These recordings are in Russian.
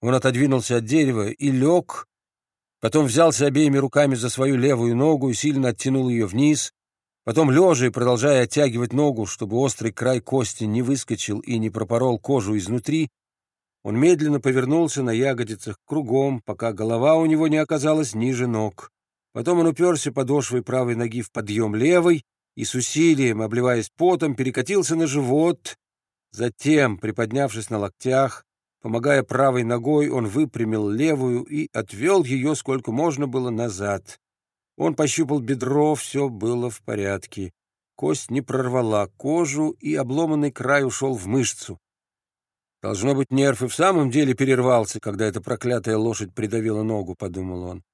Он отодвинулся от дерева и лег, потом взялся обеими руками за свою левую ногу и сильно оттянул ее вниз, потом, лежа и продолжая оттягивать ногу, чтобы острый край кости не выскочил и не пропорол кожу изнутри, он медленно повернулся на ягодицах кругом, пока голова у него не оказалась ниже ног. Потом он уперся подошвой правой ноги в подъем левой и с усилием, обливаясь потом, перекатился на живот. Затем, приподнявшись на локтях, помогая правой ногой, он выпрямил левую и отвел ее сколько можно было назад. Он пощупал бедро, все было в порядке. Кость не прорвала кожу, и обломанный край ушел в мышцу. Должно быть, нерв и в самом деле перервался, когда эта проклятая лошадь придавила ногу, — подумал он.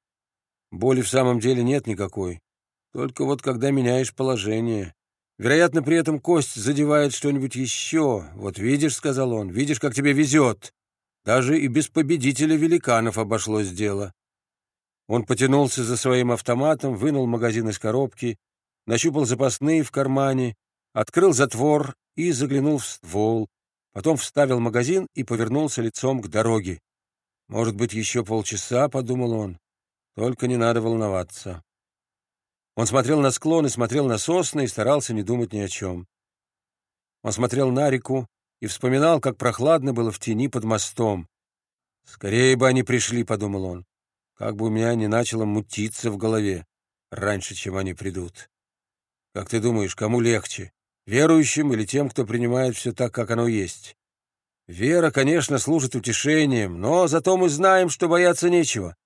Боли в самом деле нет никакой. Только вот когда меняешь положение. Вероятно, при этом кость задевает что-нибудь еще. Вот видишь, — сказал он, — видишь, как тебе везет. Даже и без победителя великанов обошлось дело. Он потянулся за своим автоматом, вынул магазин из коробки, нащупал запасные в кармане, открыл затвор и заглянул в ствол. Потом вставил магазин и повернулся лицом к дороге. «Может быть, еще полчаса», — подумал он. «Только не надо волноваться». Он смотрел на склон и смотрел на сосны и старался не думать ни о чем. Он смотрел на реку и вспоминал, как прохладно было в тени под мостом. «Скорее бы они пришли», — подумал он. «Как бы у меня не начало мутиться в голове раньше, чем они придут». «Как ты думаешь, кому легче, верующим или тем, кто принимает все так, как оно есть. Вера, конечно, служит утешением, но зато мы знаем, что бояться нечего.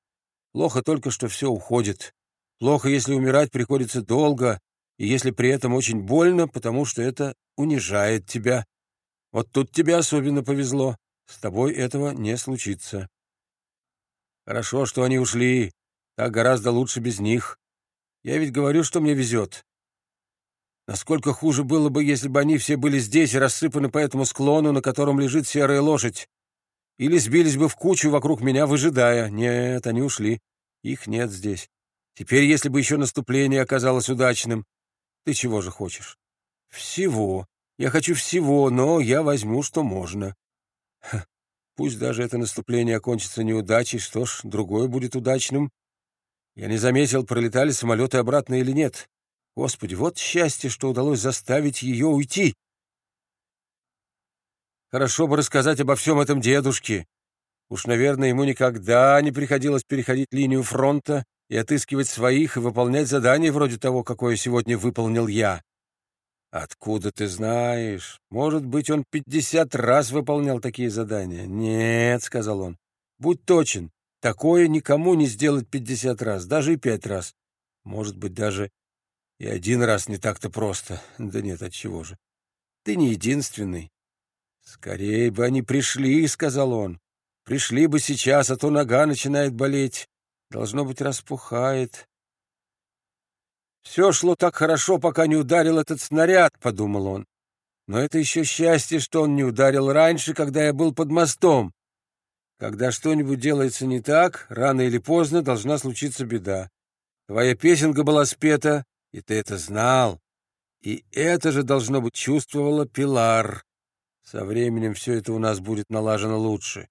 Плохо только, что все уходит. Плохо, если умирать приходится долго, и если при этом очень больно, потому что это унижает тебя. Вот тут тебе особенно повезло. С тобой этого не случится. Хорошо, что они ушли. Так гораздо лучше без них. Я ведь говорю, что мне везет. Насколько хуже было бы, если бы они все были здесь и рассыпаны по этому склону, на котором лежит серая лошадь. Или сбились бы в кучу вокруг меня, выжидая. Нет, они ушли. Их нет здесь. Теперь, если бы еще наступление оказалось удачным. Ты чего же хочешь? Всего. Я хочу всего, но я возьму, что можно. Ха. Пусть даже это наступление окончится неудачей, что ж, другое будет удачным. Я не заметил, пролетали самолеты обратно или нет. Господи, вот счастье, что удалось заставить ее уйти. Хорошо бы рассказать обо всем этом дедушке. Уж, наверное, ему никогда не приходилось переходить линию фронта и отыскивать своих и выполнять задания вроде того, какое сегодня выполнил я. Откуда ты знаешь? Может быть, он пятьдесят раз выполнял такие задания? Нет, — сказал он. Будь точен, такое никому не сделать пятьдесят раз, даже и пять раз. Может быть, даже и один раз не так-то просто. Да нет, отчего же. Ты не единственный. Скорее бы они пришли, — сказал он. Пришли бы сейчас, а то нога начинает болеть. Должно быть, распухает. Все шло так хорошо, пока не ударил этот снаряд, — подумал он. Но это еще счастье, что он не ударил раньше, когда я был под мостом. Когда что-нибудь делается не так, рано или поздно должна случиться беда. Твоя песенка была спета, и ты это знал. И это же, должно быть, чувствовала Пилар. Со временем все это у нас будет налажено лучше.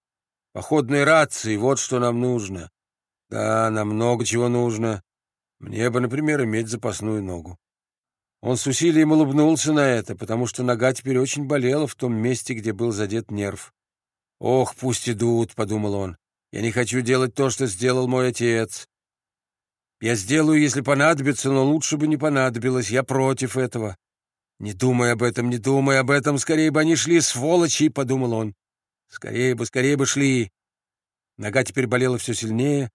Походные рации — вот что нам нужно. Да, нам много чего нужно. Мне бы, например, иметь запасную ногу. Он с усилием улыбнулся на это, потому что нога теперь очень болела в том месте, где был задет нерв. «Ох, пусть идут», — подумал он. «Я не хочу делать то, что сделал мой отец. Я сделаю, если понадобится, но лучше бы не понадобилось. Я против этого. Не думай об этом, не думай об этом. Скорее бы они шли, сволочи, — подумал он. Скорее бы, скорее бы шли. Нога теперь болела все сильнее.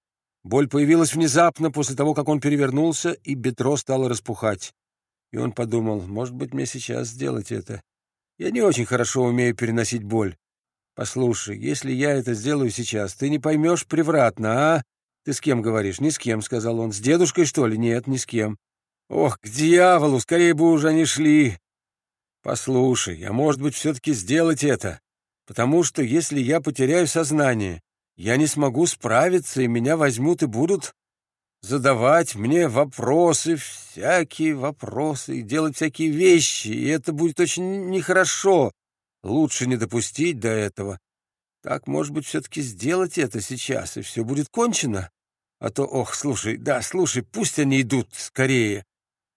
Боль появилась внезапно после того, как он перевернулся, и бедро стало распухать. И он подумал, может быть, мне сейчас сделать это. Я не очень хорошо умею переносить боль. Послушай, если я это сделаю сейчас, ты не поймешь превратно, а? «Ты с кем говоришь?» «Ни с кем», — сказал он. «С дедушкой, что ли?» «Нет, ни с кем». «Ох, к дьяволу! Скорее бы уже они шли!» «Послушай, а может быть, все-таки сделать это? Потому что если я потеряю сознание, я не смогу справиться, и меня возьмут и будут задавать мне вопросы, всякие вопросы, и делать всякие вещи, и это будет очень нехорошо. Лучше не допустить до этого. Так, может быть, все-таки сделать это сейчас, и все будет кончено? А то, ох, слушай, да, слушай, пусть они идут скорее.